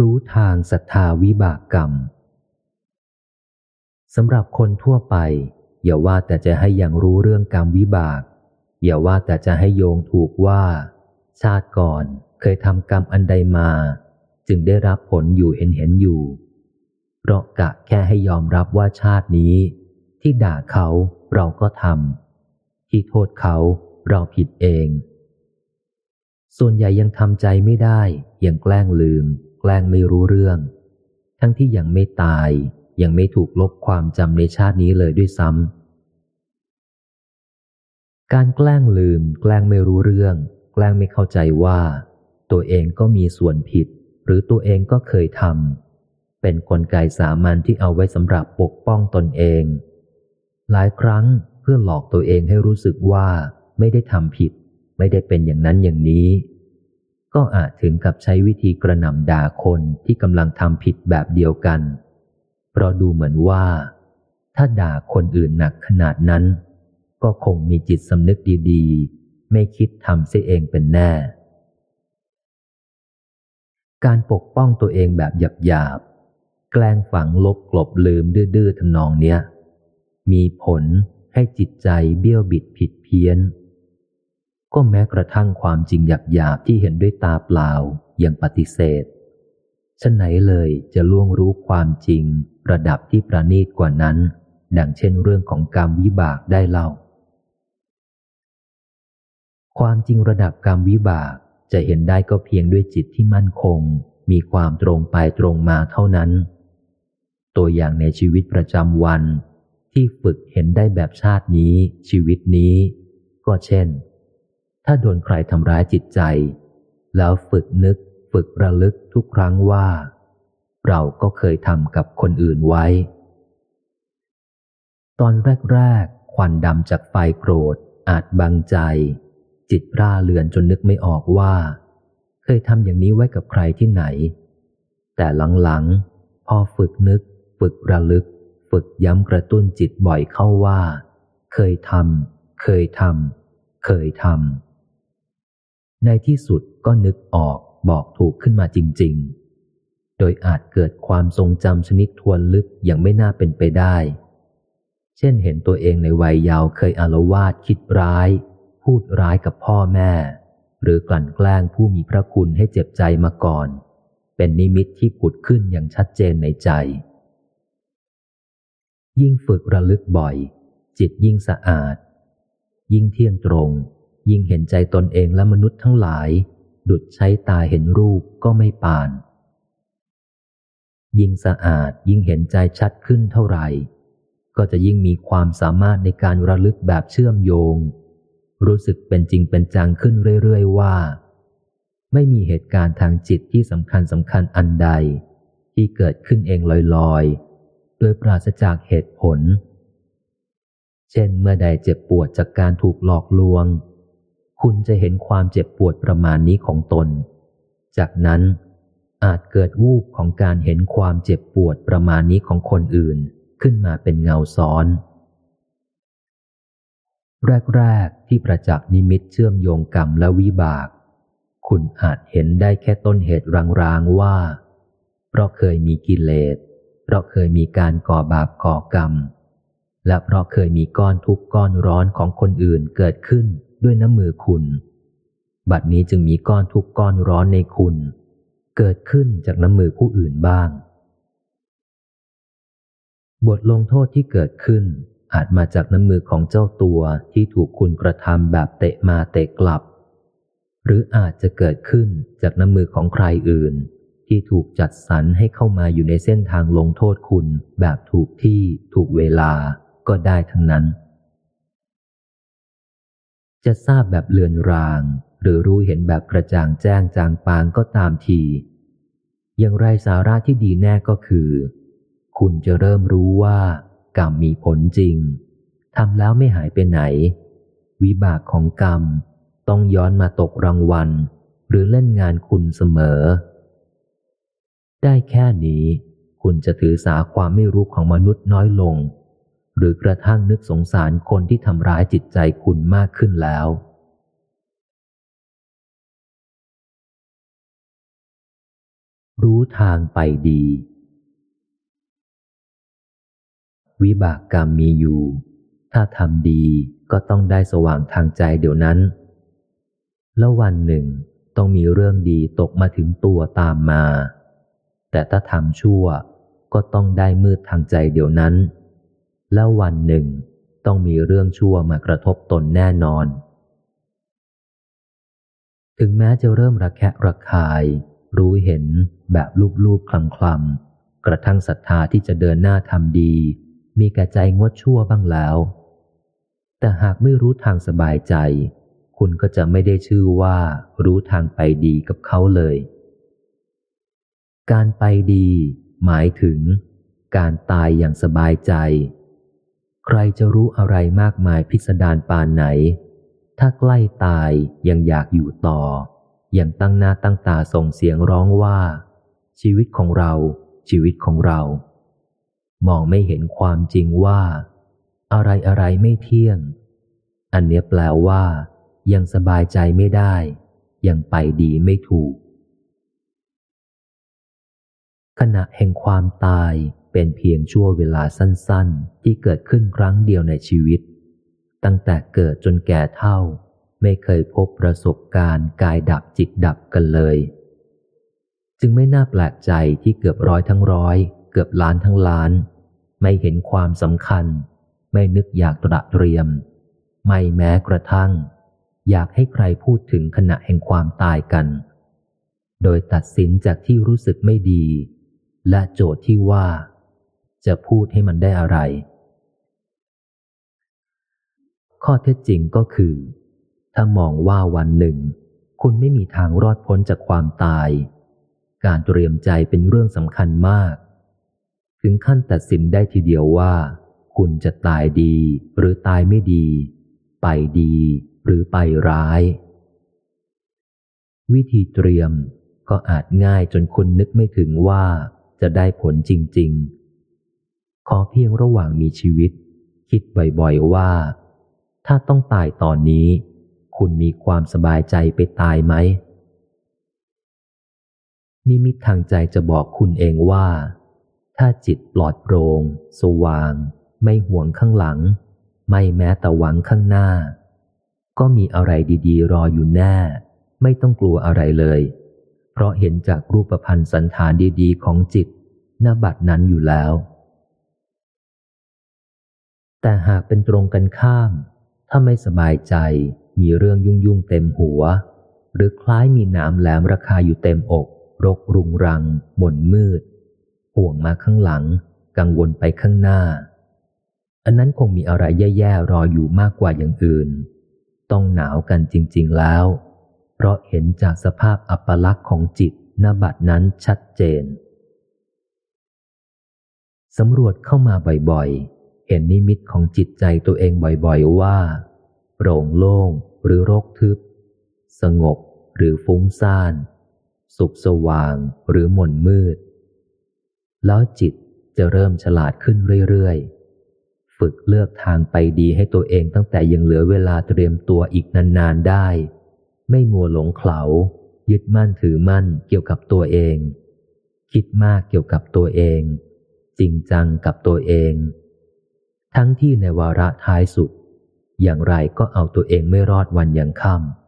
รู้ทางศรัทธาวิบากกรรมสำหรับคนทั่วไป อย่าว่าแต่จะให้อย่างรู้เรื่องกรรมวิบาก อย่าว่าแต่จะให้โยงถูกว่า ชาติก่อนเคยทำกรรมอันใดมา จึงได้รับผลอยู่เห็นเห็นอยู่ เพราะกะแค่ให้ยอมรับว่าชาตินี้ ที่ด่าเขาเราก็ทำที่โทษเขาเราผิดเอง ส่วนใหญ่ยังทำใจไม่ได้ยังแกล้งลืม แกล้งไม่รู้เรื่อง ทั้งที่ยังไม่ตาย ยังไม่ถูกลบความจำในชาตินี้เลยด้วยซ้ำการแกล้งลืม แกล้งไม่รู้เรื่อง แกล้งไม่เข้าใจว่า ตัวเองก็มีส่วนผิด หรือตัวเองก็เคยทำเป็นนกลไกสามัญที่เอาไว้สำหรับปกป้องตนเอง หลายครั้งเพื่อหลอกตัวเองให้รู้สึกว่าไม่ได้ทำผิด ไม่ได้เป็นอย่างนั้นอย่างนี้ ก็อาจถึงกับใช้วิธีกระหน่ำด่าคนที่กำลังทำผิดแบบเดียวกัน เพราะดูเหมือนว่า ถ้าด่าคนอื่นหนักขนาดนั้น ก็คงมีจิตสำนึกดีๆ ไม่คิดทำเสียเองเป็นแน่ การปกป้องตัวเองแบบหยาบๆ แกล้งฝังลบกลบลืมดื้อๆทำนองเนี้ย มีผลให้จิตใจเบี้ยวบิดผิดเพี้ยน ก็แม้กระทั่งความจริงหยาบหยาบที่เห็นด้วยตาเปล่ายังปฏิเสธฉันไหนเลยจะล่วงรู้ความจริง ระดับที่ประณีตกว่านั้น ดังเช่นเรื่องของกรรมวิบากได้เล่า ความจริงระดับกรรมวิบากจะเห็นได้ก็เพียงด้วยจิตที่มั่นคง มีความตรงไปตรงมาเท่านั้น ตัวอย่างในชีวิตประจำวัน ที่ฝึกเห็นได้แบบชาตินี้ ชีวิตนี้ ก็เช่น ถ้าโดนใครทำร้ายจิตใจ แล้วฝึกนึกฝึกระลึกทุกครั้งว่า เราก็เคยทำกับคนอื่นไว้ ตอนแรกๆควันดำจากไฟโกรธ อาจบังใจ จิตร่าเลือนจนนึกไม่ออกว่า เคยทำอย่างนี้ไว้กับใครที่ไหน แต่หลังๆพอฝึกนึก ฝึกระลึก ฝึกย้ำกระตุ้นจิตบ่อยเข้าว่า เคยทำเคยทำเคยทำ ในที่สุดก็นึกออกบอกถูกขึ้นมาจริง ๆ โดยอาจเกิดความทรงจำชนิดทวนลึกอย่างไม่น่าเป็นไปได้ เช่นเห็นตัวเองในวัยเยาว์เคยอารวาสคิดร้าย พูดร้ายกับพ่อแม่ หรือกลั่นแกล้งผู้มีพระคุณให้เจ็บใจมาก่อน เป็นนิมิตที่ผุดขึ้นอย่างชัดเจนในใจ ยิ่งฝึกระลึกบ่อย จิตยิ่งสะอาด ยิ่งเที่ยงตรง ยิ่งเห็นใจตนเองและมนุษย์ทั้งหลาย ดุดใช้ตาเห็นรูปก็ไม่ปาน ยิ่งสะอาดยิ่งเห็นใจชัดขึ้นเท่าไหร่ ก็จะยิ่งมีความสามารถในการระลึกแบบเชื่อมโยง รู้สึกเป็นจริงเป็นจังขึ้นเรื่อยๆว่า ไม่มีเหตุการณ์ทางจิตที่สำคัญสำคัญอันใด ที่เกิดขึ้นเองลอยๆ โดยปราศจากเหตุผลเช่นเมื่อใดเจ็บปวดจากการถูกหลอกลวง คุณจะเห็นความเจ็บปวดประมาณนี้ของตน จากนั้นอาจเกิดวูบของการเห็นความเจ็บปวดประมาณนี้ของคนอื่นขึ้นมาเป็นเงาซ้อน แรก ๆ ที่ประจักษ์นิมิตเชื่อมโยงกรรมและวิบาก คุณอาจเห็นได้แค่ต้นเหตุรางๆว่า เพราะเคยมีกิเลส เพราะเคยมีการก่อบาปก่อกรรม และเพราะเคยมีก้อนทุกข์ก้อนร้อนของคนอื่นเกิดขึ้น ด้วยน้ำมือคุณ บัดนี้จึงมีก้อนทุกก้อนร้อนในคุณ เกิดขึ้นจากน้ำมือผู้อื่นบ้าง บทลงโทษที่เกิดขึ้น อาจมาจากน้ำมือของเจ้าตัวที่ถูกคุณกระทำแบบเตะมาเตะกลับ หรืออาจจะเกิดขึ้นจากน้ำมือของใครอื่น ที่ถูกจัดสรรให้เข้ามาอยู่ในเส้นทางลงโทษคุณแบบถูกที่ถูกเวลาก็ได้ทั้งนั้น จะทราบแบบเลือนราง หรือรู้เห็นแบบกระจ่างแจ้งจางปางก็ตามที อย่างไรสาระที่ดีแน่ก็คือ คุณจะเริ่มรู้ว่า กรรมมีผลจริงทำแล้วไม่หายไปไหน วิบากของกรรม ต้องย้อนมาตกรางวัล หรือเล่นงานคุณเสมอ ได้แค่นี้ คุณจะถือสาความไม่รู้ของมนุษย์น้อยลง หรือกระทั่งนึกสงสารคนที่ทำร้ายจิตใจคุณมากขึ้นแล้ว รู้ทางไปดี วิบากกรรมมีอยู่ ถ้าทำดีก็ต้องได้สว่างทางใจเดี๋ยวนั้น แล้ววันหนึ่งต้องมีเรื่องดีตกมาถึงตัวตามมา แต่ถ้าทำชั่วก็ต้องได้มืดทางใจเดี๋ยวนั้น แล้ววันหนึ่งต้องมีเรื่องชั่วมากระทบตนแน่นอน ถึงแม้จะเริ่มระแคะระคาย รู้เห็นแบบลูบๆคลำๆกระทั่งศรัทธาที่จะเดินหน้าทำดี มีแก่ใจงดชั่วบ้างแล้ว แต่หากไม่รู้ทางสบายใจ คุณก็จะไม่ได้ชื่อว่ารู้ทางไปดีกับเขาเลย การไปดี หมายถึงการตายอย่างสบายใจ ใครจะรู้อะไรมากมายพิสดารปานไหน ถ้าใกล้ตายยังอยากอยู่ต่อ ยังตั้งหน้าตั้งตาส่งเสียงร้องว่า ชีวิตของเรา ชีวิตของเรา มองไม่เห็นความจริงว่า อะไรอะไรไม่เที่ยง อันเนี้ยแปลว่า ยังสบายใจไม่ได้ ยังไปดีไม่ถูก ขณะแห่งความตาย เป็นเพียงชั่วเวลาสั้นๆ ที่เกิดขึ้นครั้งเดียวในชีวิต ตั้งแต่เกิดจนแก่เท่า ไม่เคยพบประสบการณ์กายดับจิตดับกันเลย จึงไม่น่าแปลกใจที่เกือบร้อยทั้งร้อย เกือบล้านทั้งล้าน ไม่เห็นความสำคัญ ไม่นึกอยากตระเตรียม ไม่แม้กระทั่ง อยากให้ใครพูดถึงขณะแห่งความตายกัน โดยตัดสินจากที่รู้สึกไม่ดีและโจทย์ที่ว่า จะพูดให้มันได้อะไร ข้อเท็จจริงก็คือ ถ้ามองว่าวันหนึ่ง คุณไม่มีทางรอดพ้นจากความตาย การเตรียมใจเป็นเรื่องสำคัญมาก ถึงขั้นตัดสินได้ทีเดียวว่า คุณจะตายดีหรือตายไม่ดี ไปดีหรือไปร้าย วิธีเตรียมก็อาจง่ายจนคุณนึกไม่ถึงว่าจะได้ผลจริง ขอเพียงระหว่างมีชีวิต คิดบ่อยๆว่า ถ้าต้องตายตอนนี้ คุณมีความสบายใจไปตายไหม นิมิตทางใจจะบอกคุณเองว่า ถ้าจิตปลอดโปรง่งสว่าง ไม่ห่วงข้างหลัง ไม่แม้แต่หวังข้างหน้า ก็มีอะไรดีๆ รออยู่แน่ ไม่ต้องกลัวอะไรเลย เพราะเห็นจากรูปพันธ์สันฐานดีๆ ของจิตหน้าบัดนั้นอยู่แล้ว แต่หากเป็นตรงกันข้าม ถ้าไม่สบายใจมีเรื่องยุ่งยุ่งเต็มหัว หรือคล้ายมีหนามแหลมราคาอยู่เต็มอก รกรุงรัง หม่นมืด ห่วงมาข้างหลัง กังวลไปข้างหน้า อันนั้นคงมีอะไรแย่ๆรออยู่มากกว่าอย่างอื่น ต้องหนาวกันจริง ๆแล้ว เพราะเห็นจากสภาพอัปลักษณ์ของจิตนบัดนั้นชัดเจนสำรวจเข้ามาบ่อยๆ เห็นนิมิตของจิตใจตัวเองบ่อยๆว่า โปร่งโล่งหรือโรกทึบ สงบหรือฟุ้งซ่าน สุขสว่างหรือหม่นมืด แล้วจิตจะเริ่มฉลาดขึ้นเรื่อยๆ ฝึกเลือกทางไปดีให้ตัวเองตั้งแต่ยังเหลือเวลาเตรียมตัวอีกนานๆได้ ไม่มัวหลงเขายึดมั่นถือมั่นเกี่ยวกับตัวเอง คิดมากเกี่ยวกับตัวเอง จริงจังกับตัวเอง ทั้งที่ในวาระท้ายสุด อย่างไรก็เอาตัวเองไม่รอดวันยังค่ำ